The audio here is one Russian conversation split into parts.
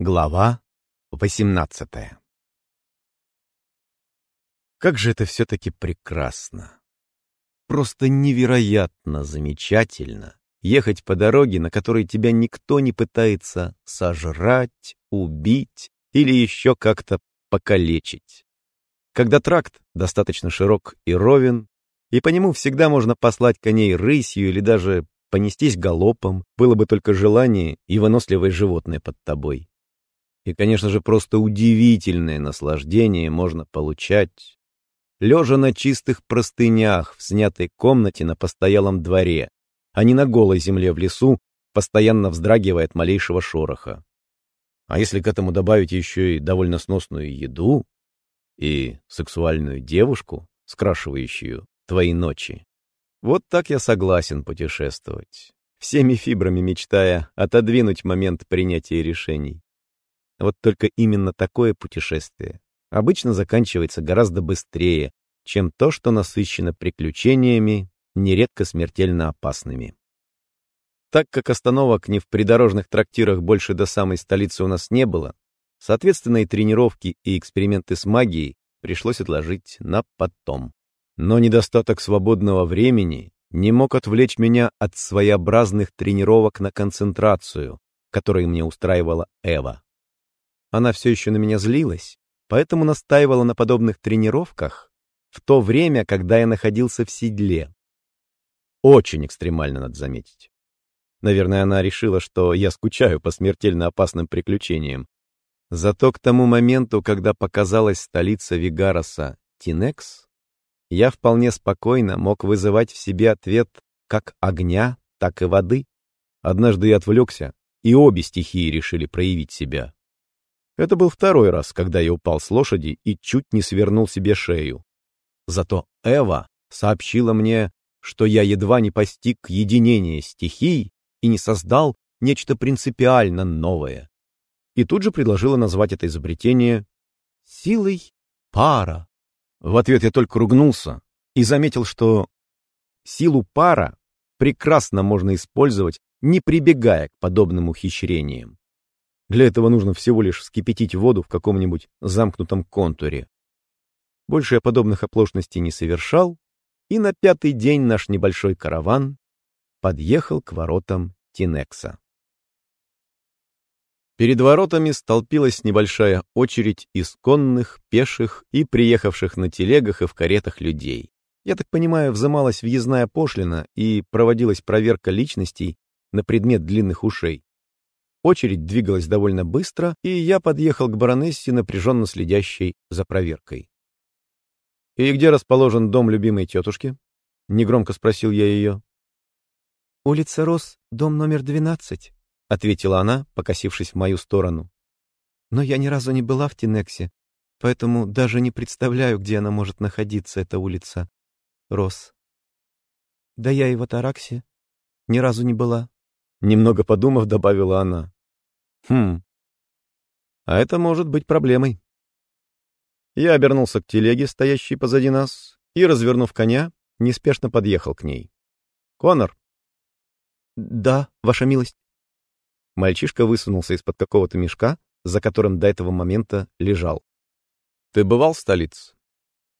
Глава 18 Как же это все-таки прекрасно! Просто невероятно замечательно ехать по дороге, на которой тебя никто не пытается сожрать, убить или еще как-то покалечить. Когда тракт достаточно широк и ровен, и по нему всегда можно послать коней рысью или даже понестись галопом, было бы только желание и выносливое животное под тобой. И, конечно же, просто удивительное наслаждение можно получать, лежа на чистых простынях в снятой комнате на постоялом дворе, а не на голой земле в лесу, постоянно вздрагивая от малейшего шороха. А если к этому добавить еще и довольно сносную еду и сексуальную девушку, скрашивающую твои ночи, вот так я согласен путешествовать, всеми фибрами мечтая отодвинуть момент принятия решений. Вот только именно такое путешествие обычно заканчивается гораздо быстрее, чем то, что насыщено приключениями, нередко смертельно опасными. Так как остановок ни в придорожных трактирах больше до самой столицы у нас не было, соответственно и тренировки, и эксперименты с магией пришлось отложить на потом. Но недостаток свободного времени не мог отвлечь меня от своеобразных тренировок на концентрацию, которые мне устраивала Эва. Она все еще на меня злилась, поэтому настаивала на подобных тренировках в то время, когда я находился в седле. Очень экстремально, надо заметить. Наверное, она решила, что я скучаю по смертельно опасным приключениям. Зато к тому моменту, когда показалась столица Вигароса, Тинекс, я вполне спокойно мог вызывать в себе ответ как огня, так и воды. Однажды я отвлекся, и обе стихии решили проявить себя. Это был второй раз, когда я упал с лошади и чуть не свернул себе шею. Зато Эва сообщила мне, что я едва не постиг единение стихий и не создал нечто принципиально новое. И тут же предложила назвать это изобретение «силой пара». В ответ я только ругнулся и заметил, что силу пара прекрасно можно использовать, не прибегая к подобным ухищрениям. Для этого нужно всего лишь вскипятить воду в каком-нибудь замкнутом контуре. Больше я подобных оплошностей не совершал, и на пятый день наш небольшой караван подъехал к воротам Тинекса. Перед воротами столпилась небольшая очередь из конных, пеших и приехавших на телегах и в каретах людей. Я так понимаю, взымалась въездная пошлина и проводилась проверка личностей на предмет длинных ушей. Очередь двигалась довольно быстро, и я подъехал к баронессе, напряженно следящей за проверкой. «И где расположен дом любимой тетушки?» — негромко спросил я ее. «Улица Рос, дом номер двенадцать», — ответила она, покосившись в мою сторону. «Но я ни разу не была в Тинексе, поэтому даже не представляю, где она может находиться, эта улица Рос. Да я и в Атараксе ни разу не была». Немного подумав, добавила она. «Хм, а это может быть проблемой». Я обернулся к телеге, стоящей позади нас, и, развернув коня, неспешно подъехал к ней. «Конор!» «Да, ваша милость». Мальчишка высунулся из-под какого-то мешка, за которым до этого момента лежал. «Ты бывал в столице?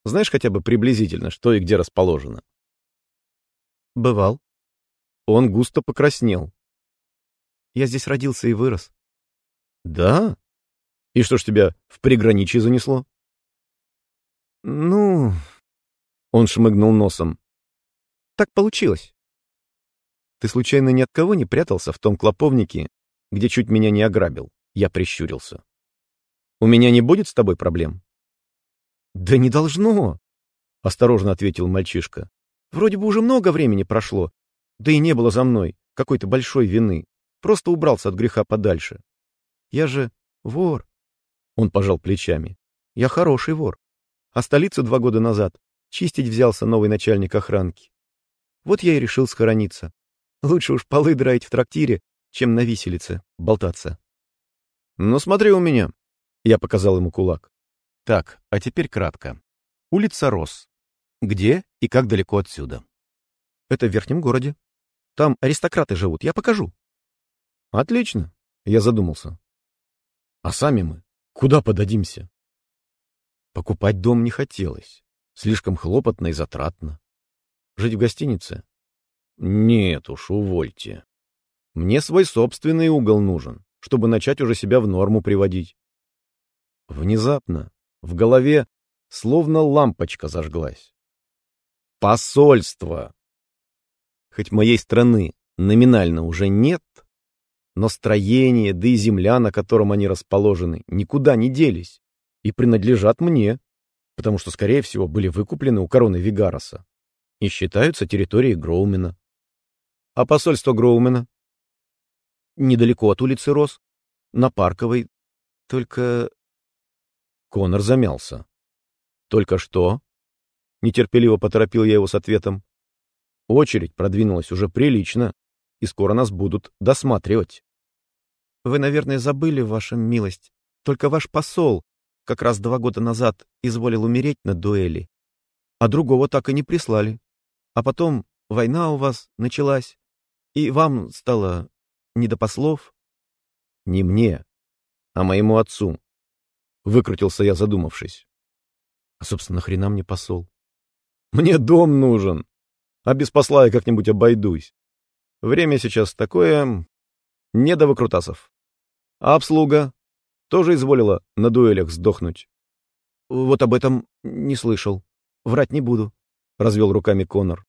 Знаешь хотя бы приблизительно, что и где расположено?» «Бывал». Он густо покраснел. «Я здесь родился и вырос». «Да? И что ж тебя в приграничье занесло?» «Ну...» Он шмыгнул носом. «Так получилось». «Ты случайно ни от кого не прятался в том клоповнике, где чуть меня не ограбил?» Я прищурился. «У меня не будет с тобой проблем?» «Да не должно», — осторожно ответил мальчишка. «Вроде бы уже много времени прошло, да и не было за мной какой-то большой вины. Просто убрался от греха подальше. Я же вор». Он пожал плечами. «Я хороший вор. А столицу два года назад чистить взялся новый начальник охранки. Вот я и решил схорониться. Лучше уж полы драить в трактире, чем на виселице болтаться. «Ну смотри у меня!» Я показал ему кулак. «Так, а теперь кратко. Улица Рос. Где и как далеко отсюда?» «Это в верхнем городе. Там аристократы живут, я покажу». «Отлично!» Я задумался. А сами мы куда подадимся? Покупать дом не хотелось. Слишком хлопотно и затратно. Жить в гостинице? Нет уж, увольте. Мне свой собственный угол нужен, чтобы начать уже себя в норму приводить. Внезапно в голове словно лампочка зажглась. Посольство! Хоть моей страны номинально уже нет, но строение, да и земля, на котором они расположены, никуда не делись и принадлежат мне, потому что, скорее всего, были выкуплены у короны Вигароса и считаются территорией Гроумена. А посольство Гроумена? Недалеко от улицы Рос, на Парковой, только... Конор замялся. «Только что?» Нетерпеливо поторопил я его с ответом. Очередь продвинулась уже прилично, и скоро нас будут досматривать. Вы, наверное, забыли, ваша милость. Только ваш посол как раз два года назад изволил умереть на дуэли, а другого так и не прислали. А потом война у вас началась, и вам стало не до послов. Не мне, а моему отцу. Выкрутился я, задумавшись. А, собственно, нахрена мне посол? Мне дом нужен, а без посла я как-нибудь обойдусь. Время сейчас такое... Не до выкрутасов. А обслуга? Тоже изволила на дуэлях сдохнуть? Вот об этом не слышал. Врать не буду, — развел руками Конор.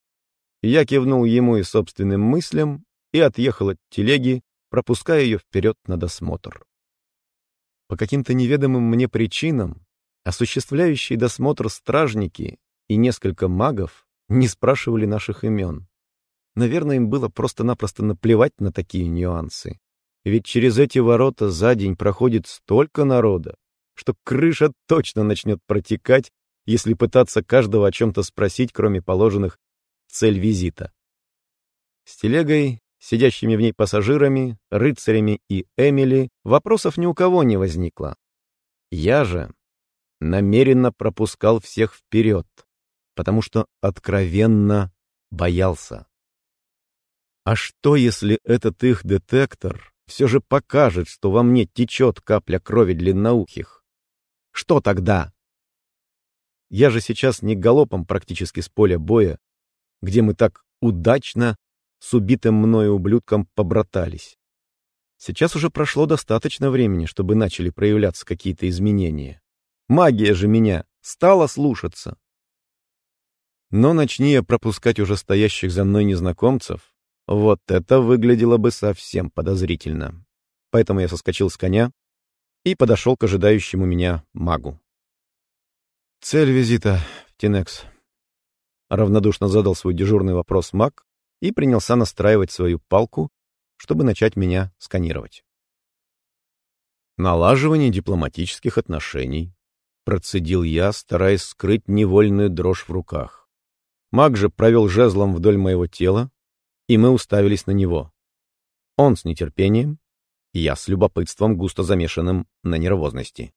Я кивнул ему и собственным мыслям и отъехал от телеги, пропуская ее вперед на досмотр. По каким-то неведомым мне причинам осуществляющие досмотр стражники и несколько магов не спрашивали наших имен. Наверное, им было просто-напросто наплевать на такие нюансы. Ведь через эти ворота за день проходит столько народа, что крыша точно начнет протекать, если пытаться каждого о чем-то спросить, кроме положенных цель визита. С телегой, сидящими в ней пассажирами, рыцарями и Эмили вопросов ни у кого не возникло. Я же намеренно пропускал всех вперед, потому что откровенно боялся. А что, если этот их детектор все же покажет, что во мне течет капля крови длинноухих? Что тогда? Я же сейчас не галопом практически с поля боя, где мы так удачно с убитым мною ублюдком побратались. Сейчас уже прошло достаточно времени, чтобы начали проявляться какие-то изменения. Магия же меня стала слушаться. Но начни я пропускать уже стоящих за мной незнакомцев, вот это выглядело бы совсем подозрительно. Поэтому я соскочил с коня и подошел к ожидающему меня магу. «Цель визита Тинекс», — равнодушно задал свой дежурный вопрос маг и принялся настраивать свою палку, чтобы начать меня сканировать. «Налаживание дипломатических отношений», — процедил я, стараясь скрыть невольную дрожь в руках. Маг же провел жезлом вдоль моего тела, и мы уставились на него. Он с нетерпением, я с любопытством, густо замешанным на нервозности.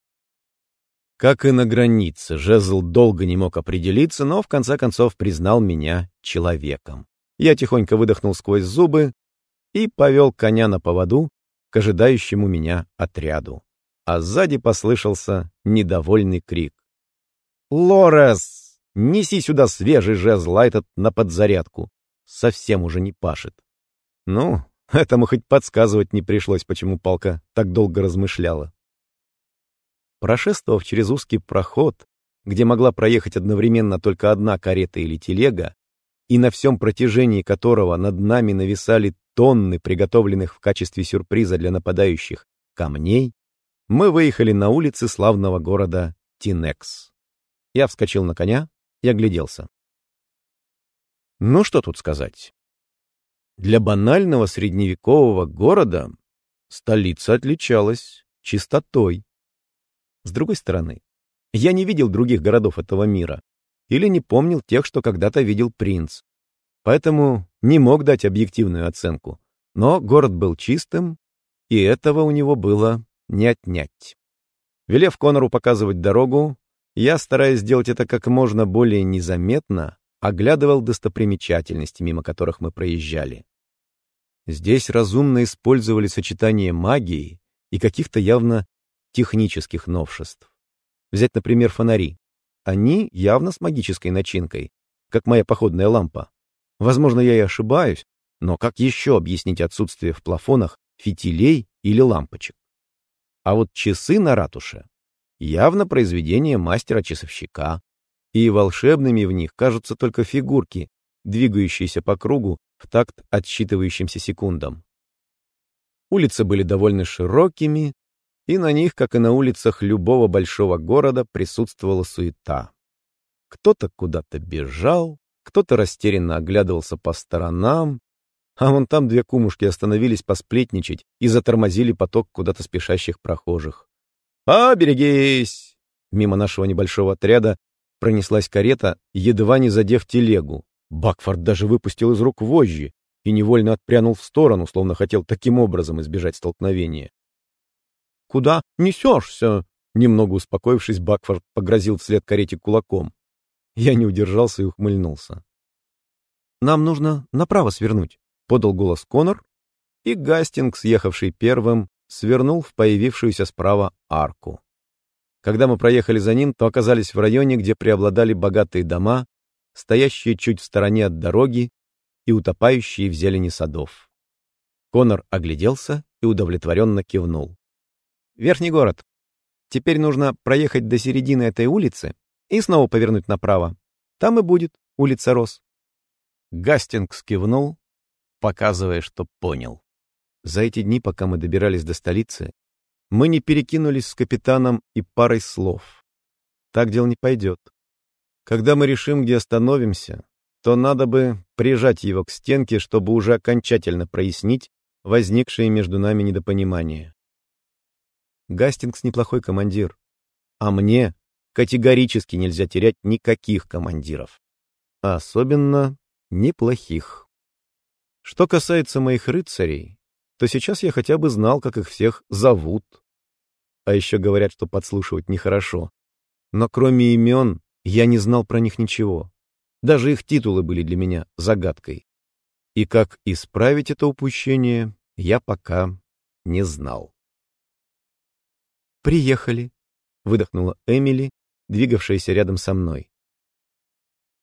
Как и на границе, жезл долго не мог определиться, но в конце концов признал меня человеком. Я тихонько выдохнул сквозь зубы и повел коня на поводу к ожидающему меня отряду. А сзади послышался недовольный крик. «Лорес! Неси сюда свежий жезл, а этот на подзарядку совсем уже не пашет. Ну, этому хоть подсказывать не пришлось, почему палка так долго размышляла. Прошествовав через узкий проход, где могла проехать одновременно только одна карета или телега, и на всем протяжении которого над нами нависали тонны приготовленных в качестве сюрприза для нападающих камней, мы выехали на улицы славного города Тинекс. Я вскочил на коня и огляделся. Ну что тут сказать? Для банального средневекового города столица отличалась чистотой. С другой стороны, я не видел других городов этого мира или не помнил тех, что когда-то видел принц. Поэтому не мог дать объективную оценку. Но город был чистым, и этого у него было не отнять. Велев Конору показывать дорогу, я, стараясь сделать это как можно более незаметно, оглядывал достопримечательности, мимо которых мы проезжали. Здесь разумно использовали сочетание магии и каких-то явно технических новшеств. Взять, например, фонари. Они явно с магической начинкой, как моя походная лампа. Возможно, я и ошибаюсь, но как еще объяснить отсутствие в плафонах фитилей или лампочек? А вот часы на ратуше явно произведение мастера-часовщика, и волшебными в них кажутся только фигурки, двигающиеся по кругу в такт отсчитывающимся секундам. Улицы были довольно широкими, и на них, как и на улицах любого большого города, присутствовала суета. Кто-то куда-то бежал, кто-то растерянно оглядывался по сторонам, а вон там две кумушки остановились посплетничать и затормозили поток куда-то спешащих прохожих. «Поберегись!» Мимо нашего небольшого отряда пронеслась карета, едва не задев телегу. Бакфорд даже выпустил из рук вожжи и невольно отпрянул в сторону, словно хотел таким образом избежать столкновения. «Куда несешься?» Немного успокоившись, Бакфорд погрозил вслед карете кулаком. Я не удержался и ухмыльнулся. «Нам нужно направо свернуть», — подал голос Конор, и Гастингс, ехавший первым, свернул в появившуюся справа арку. Когда мы проехали за ним, то оказались в районе, где преобладали богатые дома, стоящие чуть в стороне от дороги и утопающие в зелени садов. Конор огляделся и удовлетворенно кивнул. Верхний город. Теперь нужно проехать до середины этой улицы и снова повернуть направо. Там и будет улица Рос. Гастингс кивнул, показывая, что понял. За эти дни, пока мы добирались до столицы, мы не перекинулись с капитаном и парой слов. Так дело не пойдет. Когда мы решим, где остановимся, то надо бы прижать его к стенке, чтобы уже окончательно прояснить возникшие между нами недопонимания. Гастингс неплохой командир. А мне категорически нельзя терять никаких командиров. А особенно неплохих. Что касается моих рыцарей, то сейчас я хотя бы знал, как их всех зовут. А еще говорят, что подслушивать нехорошо. Но кроме имен я не знал про них ничего. Даже их титулы были для меня загадкой. И как исправить это упущение, я пока не знал. «Приехали», — выдохнула Эмили, двигавшаяся рядом со мной.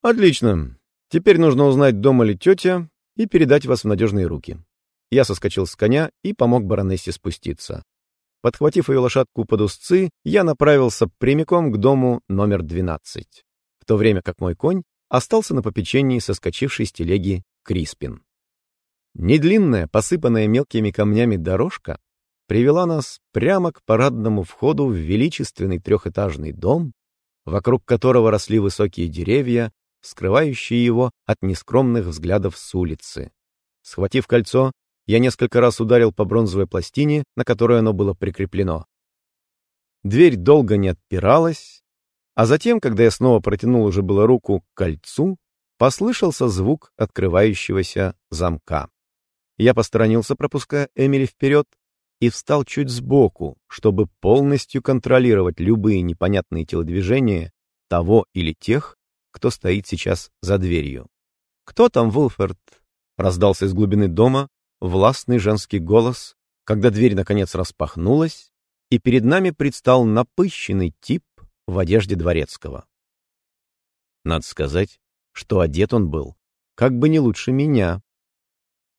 «Отлично. Теперь нужно узнать, дома ли тетя, и передать вас в надежные руки». Я соскочил с коня и помог баронессе спуститься. Подхватив ее лошадку под узцы, я направился прямиком к дому номер 12, в то время как мой конь остался на попечении соскочившей с телеги Криспин. Недлинная, посыпанная мелкими камнями дорожка привела нас прямо к парадному входу в величественный трехэтажный дом, вокруг которого росли высокие деревья, скрывающие его от нескромных взглядов с улицы. Схватив кольцо, я несколько раз ударил по бронзовой пластине, на которой оно было прикреплено. Дверь долго не отпиралась, а затем, когда я снова протянул уже было руку к кольцу, послышался звук открывающегося замка. Я посторонился, пропуская Эмили вперед, и встал чуть сбоку, чтобы полностью контролировать любые непонятные телодвижения того или тех, кто стоит сейчас за дверью. «Кто там, Вулфорд?» — раздался из глубины дома властный женский голос, когда дверь наконец распахнулась, и перед нами предстал напыщенный тип в одежде дворецкого. Надо сказать, что одет он был как бы не лучше меня,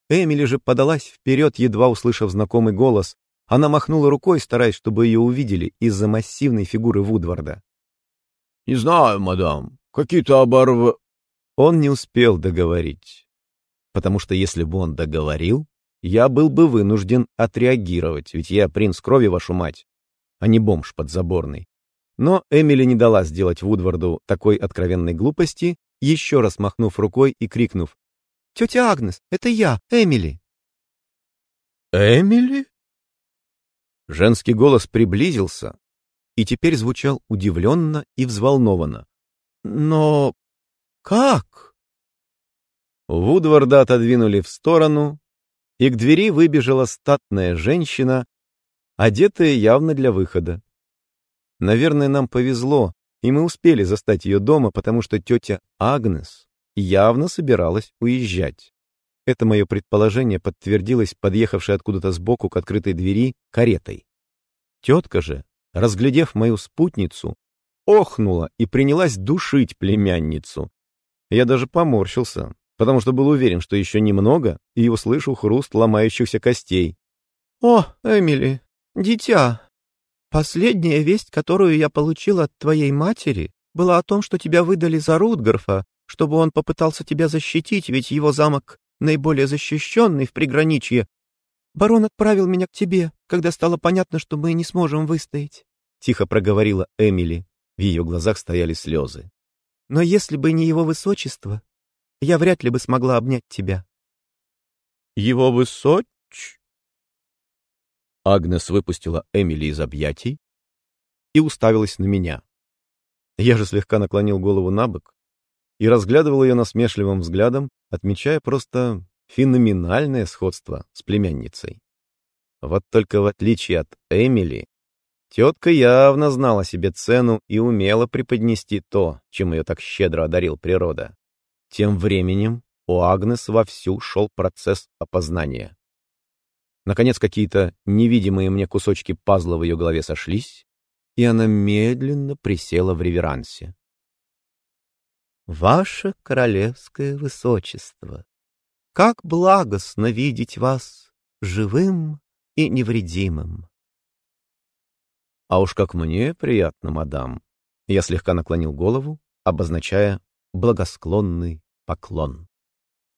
Эмили же подалась вперед, едва услышав знакомый голос. Она махнула рукой, стараясь, чтобы ее увидели из-за массивной фигуры Вудварда. — Не знаю, мадам, какие-то оборв... Он не успел договорить, потому что если бы он договорил, я был бы вынужден отреагировать, ведь я принц крови, вашу мать, а не бомж подзаборный. Но Эмили не дала сделать Вудварду такой откровенной глупости, еще раз махнув рукой и крикнув Тетя Агнес, это я, Эмили. Эмили? Женский голос приблизился и теперь звучал удивленно и взволнованно. Но как? Вудварда отодвинули в сторону, и к двери выбежала статная женщина, одетая явно для выхода. Наверное, нам повезло, и мы успели застать ее дома, потому что тетя Агнес явно собиралась уезжать. Это мое предположение подтвердилось подъехавшей откуда-то сбоку к открытой двери каретой. Тетка же разглядев мою спутницу, охнула и принялась душить племянницу. Я даже поморщился, потому что был уверен, что еще немного, и услышу хруст ломающихся костей. «О, Эмили, дитя, последняя весть, которую я получил от твоей матери, была о том, что тебя выдали за Рутгорфа, чтобы он попытался тебя защитить, ведь его замок наиболее защищенный в приграничье. Барон отправил меня к тебе, когда стало понятно, что мы не сможем выстоять», — тихо проговорила Эмили. В ее глазах стояли слезы. «Но если бы не его высочество, я вряд ли бы смогла обнять тебя». «Его высоч...» Агнес выпустила Эмили из объятий и уставилась на меня. Я же слегка наклонил голову на бок и разглядывал ее насмешливым взглядом, отмечая просто феноменальное сходство с племянницей. Вот только в отличие от Эмили, тетка явно знала себе цену и умела преподнести то, чем ее так щедро одарил природа. Тем временем у Агнес вовсю шел процесс опознания. Наконец, какие-то невидимые мне кусочки пазла в ее голове сошлись, и она медленно присела в реверансе. «Ваше королевское высочество, как благостно видеть вас живым и невредимым!» «А уж как мне приятно, мадам!» Я слегка наклонил голову, обозначая благосклонный поклон.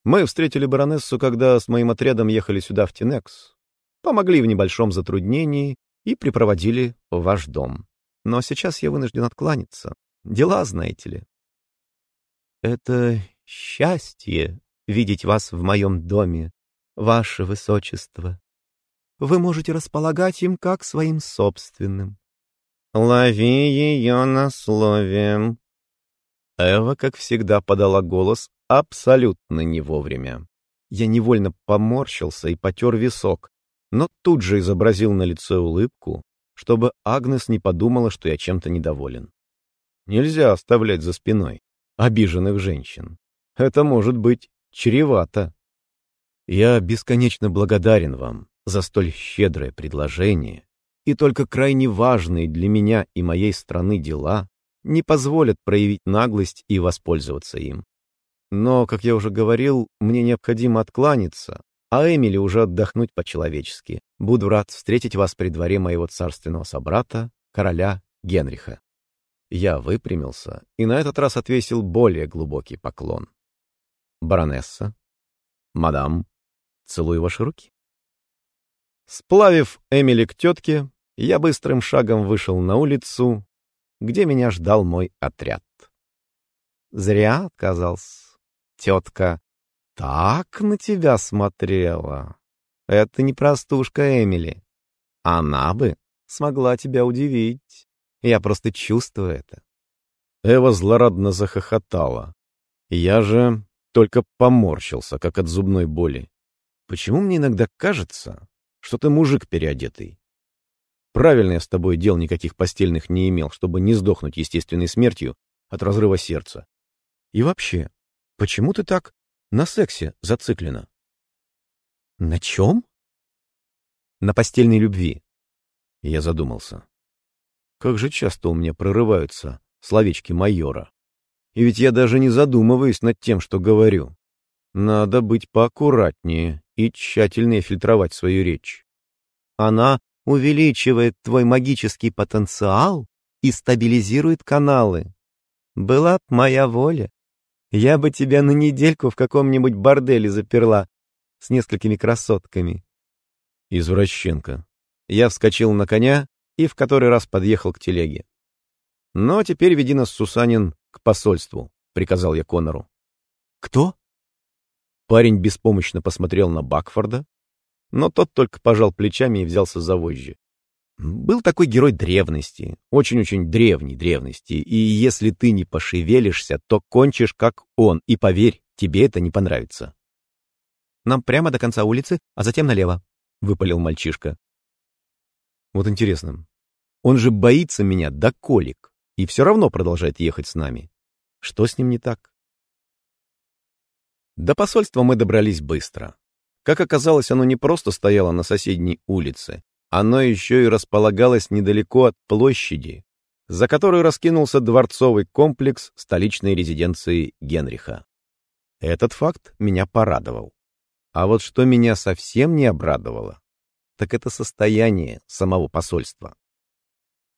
Мы встретили баронессу, когда с моим отрядом ехали сюда, в Тинекс. Помогли в небольшом затруднении и припроводили в ваш дом. Но сейчас я вынужден откланяться. Дела, знаете ли. Это счастье видеть вас в моем доме, ваше высочество. Вы можете располагать им как своим собственным. Лови ее на слове. Эва, как всегда, подала голос абсолютно не вовремя. Я невольно поморщился и потер висок, но тут же изобразил на лице улыбку, чтобы Агнес не подумала, что я чем-то недоволен. Нельзя оставлять за спиной обиженных женщин. Это может быть чревато. Я бесконечно благодарен вам за столь щедрое предложение, и только крайне важные для меня и моей страны дела не позволят проявить наглость и воспользоваться им. Но, как я уже говорил, мне необходимо откланяться, а Эмили уже отдохнуть по-человечески. Буду рад встретить вас при дворе моего царственного собрата, короля Генриха. Я выпрямился и на этот раз отвесил более глубокий поклон. Баронесса, мадам, целую ваши руки. Сплавив Эмили к тетке, я быстрым шагом вышел на улицу, где меня ждал мой отряд. Зря отказался. Тетка так на тебя смотрела. Это не простушка Эмили. Она бы смогла тебя удивить. Я просто чувствую это. Эва злорадно захохотала. Я же только поморщился, как от зубной боли. Почему мне иногда кажется, что ты мужик переодетый? Правильно я с тобой дел никаких постельных не имел, чтобы не сдохнуть естественной смертью от разрыва сердца. И вообще, почему ты так на сексе зациклена. На чем? На постельной любви. Я задумался. Как же часто у меня прорываются словечки майора. И ведь я даже не задумываюсь над тем, что говорю. Надо быть поаккуратнее и тщательнее фильтровать свою речь. Она увеличивает твой магический потенциал и стабилизирует каналы. Была б моя воля, я бы тебя на недельку в каком-нибудь борделе заперла с несколькими красотками. Извращенка. Я вскочил на коня и в который раз подъехал к телеге. Но теперь веди нас, Сусанин, к посольству, приказал я Конору. Кто? Парень беспомощно посмотрел на Бакфорда, но тот только пожал плечами и взялся за вожжи. Был такой герой древности, очень-очень древней древности, и если ты не пошевелишься, то кончишь как он, и поверь, тебе это не понравится. «Нам прямо до конца улицы, а затем налево», — выпалил мальчишка. Вот интересно, он же боится меня до колик и все равно продолжает ехать с нами. Что с ним не так? До посольства мы добрались быстро. Как оказалось, оно не просто стояло на соседней улице, оно еще и располагалось недалеко от площади, за которой раскинулся дворцовый комплекс столичной резиденции Генриха. Этот факт меня порадовал. А вот что меня совсем не обрадовало, так это состояние самого посольства.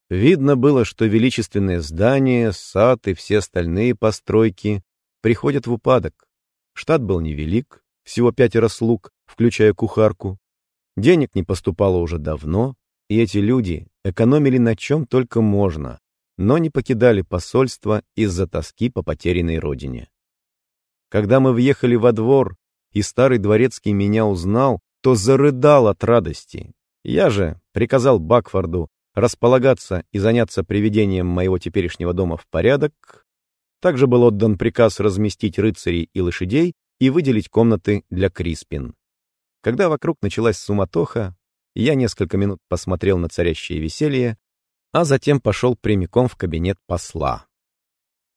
Видно было, что величественное здание, сад и все остальные постройки приходят в упадок. Штат был невелик, всего пятеро слуг, включая кухарку. Денег не поступало уже давно, и эти люди экономили на чем только можно, но не покидали посольство из-за тоски по потерянной родине. Когда мы въехали во двор, и старый дворецкий меня узнал, то зарыдал от радости. Я же приказал Бакфорду располагаться и заняться приведением моего теперешнего дома в порядок. Также был отдан приказ разместить рыцарей и лошадей и выделить комнаты для Криспин. Когда вокруг началась суматоха, я несколько минут посмотрел на царящее веселье, а затем пошел прямиком в кабинет посла.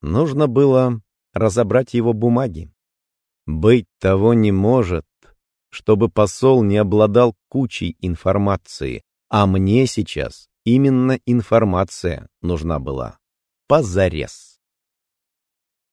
Нужно было разобрать его бумаги. Быть того не может, чтобы посол не обладал кучей информации, а мне сейчас именно информация нужна была. Позарез.